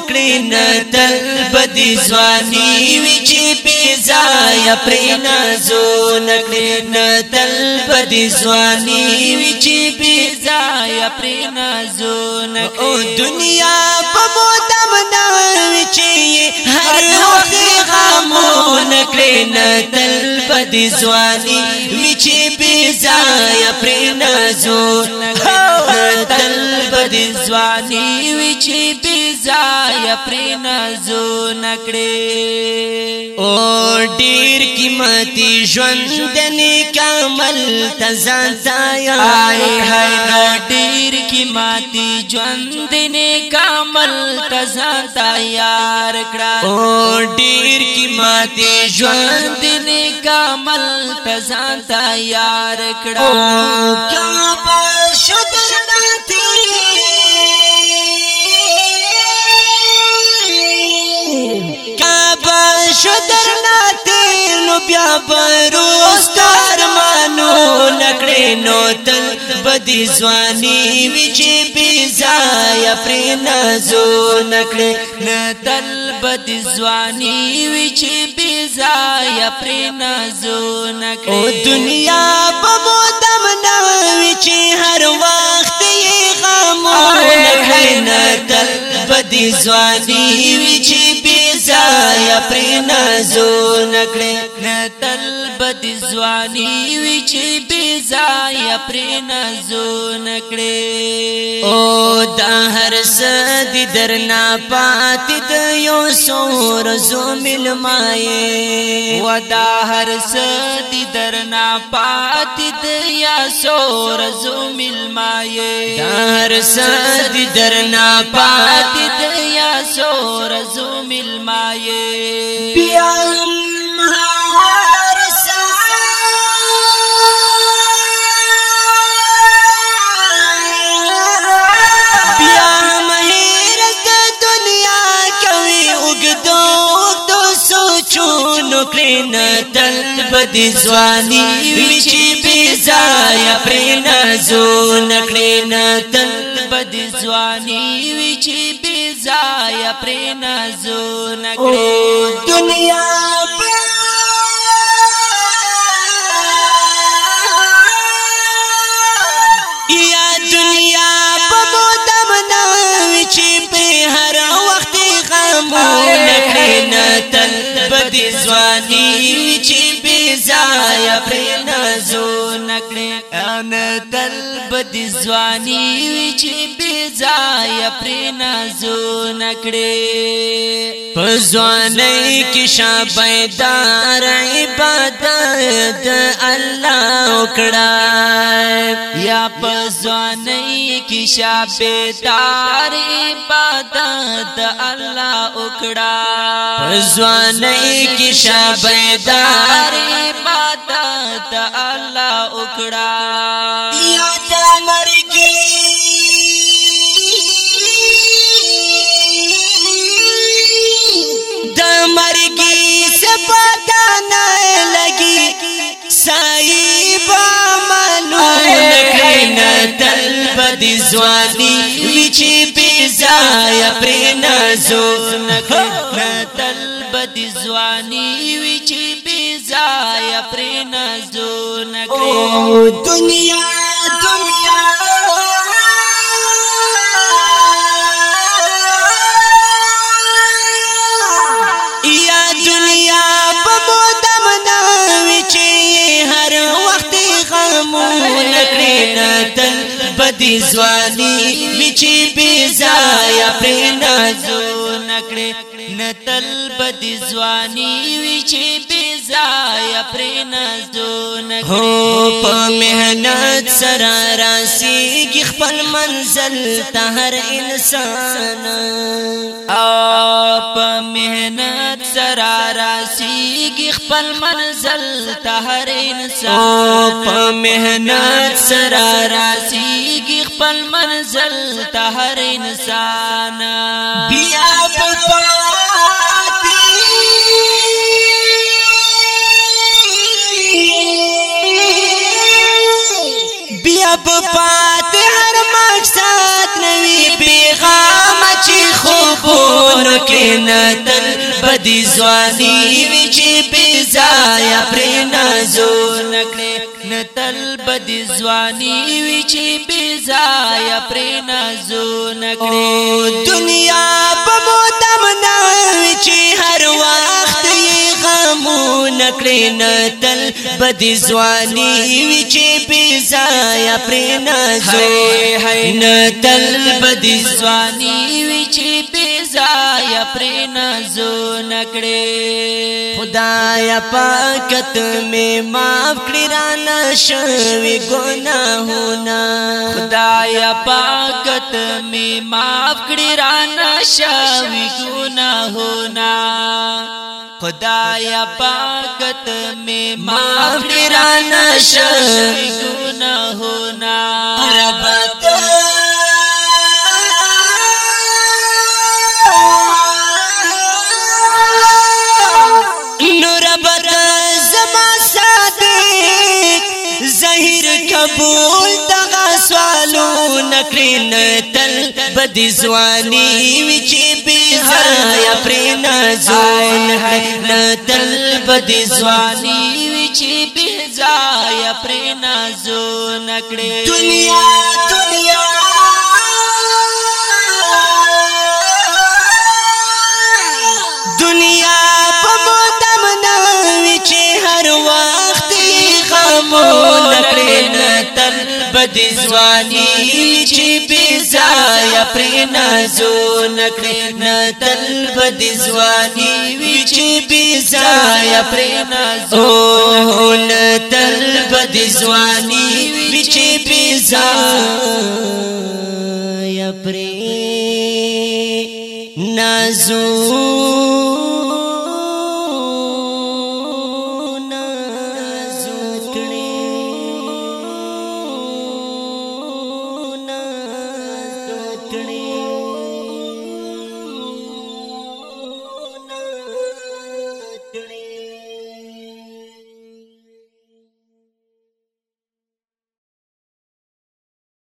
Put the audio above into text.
نکړې نه تل بدې ځواني وی چې بي ځای پرې نه زو نکړې نه تل بدې ځواني وی چې بي ځای پرې نه زو نکړې او دنیا په مودم نه وی چې هر وخت غمو نکړې نه دی زوانی وچی بی زایا پری نزور تل بدی زوانی وچی بی زایا پری نزور نکڑی او ډیر قیمتي ژوند دني کامل تزان زایا آئے ہے ډیر قیمتي ژوند دني کامل تزان تیار کړه او ډیر قیمتي ژوند دني کامل کمل تزان تیار کړه کیا په شدر نتی کعبه شدر نتی نو بیا پروستر مانو نکړې نو بدی ځواني وی چې بي ځای پر نزو نکړه نه تل بدی ځواني وی چې بي ځای پر نزو نکړه او دنیا په مو دم نه وی چې هر وخت خپل ځواني وی چې بيزایا پر نازو نکړې نتل بد ځواني وی چې بيزایا پر نازو نکړې او د هر سد درنا پات د یو سور زو مل مای و د هر سد درنا پات د یا سور زو مل مای د هر سد درنا پات سو رزو مل مایه بیا هم هر سال بیا مهیر د دنیا کوي وګدو د سوچو نو کړي نه تل بدی ځواني وچی ځای پرې نزو نکړې نه تل بد ځواني وی چې بي ځای پرې نزو نکړې دنیا یا دنیا په مودم نه وی چې په هر وخت غمونه کړې نه تل بد ځواني وی چې بي ځای پرې نزو نکړې ان تل بد ځواني وی چې بي ځای پر نازو نکړې په ځواني کې شابېدار عبادت الله وکړه یا په ځواني کې شابېدار عبادت الله وکړه په ځواني کې شابېدار عبادت وکړه بیا د مرګي د مرګي سپتا نه لګي صاحب ملون کینا تل بد زوانی وچ بی زایا پر نازو نه تل بد زوانی وچ بی زایا پر نزو نکړي دنیا دنیا یا دنیا په مودم نه وچی هر وخت غمون کړي نتل بدی زوانی وچی بي ځای پر نزو نکړي مینه تل بد زوانی وی چې بی ځای پر نزدونه هو په مهنت سره راسي کی خپل منزل ته هر انسان او په مهنت سره راسي کی خپل منزل ته هر انسان او په مهنت سره راسي کی خپل منزل ته هر انسان بیا په کینا تل بدی زوانی وچی پی زایا پری نازو نکڑی نتل بدی زوانی وچی پی زایا پری نازو نکڑی دنیا پا مودم ناوچی هر وقت ی غمو نکڑی نتل بدی زوانی وچی پی زایا پری نازو نتل بدی زوانی وچی پی زایا پر نزو نکړې خدایا پاکت می معاف کړی را نشوي ګناهونه خدایا پاکت می معاف کړی را نشوي ګناهونه خدایا پاکت می معاف رانا شوی گونا ہونا رب قبول دغه سوالو نکرین تل بدی زوانی وچی بی زایا پری نزول ہے نتل بدی زوانی وچی بی زایا پری نزول نکڑی دنیا دنیا دې ځواني چې بي ځای پر نازو نکړې نه تل بدې ځواني وی چې بي ځای پر نازو نه تل بدې ځواني وی چې بي ځای پر نازو टिकणे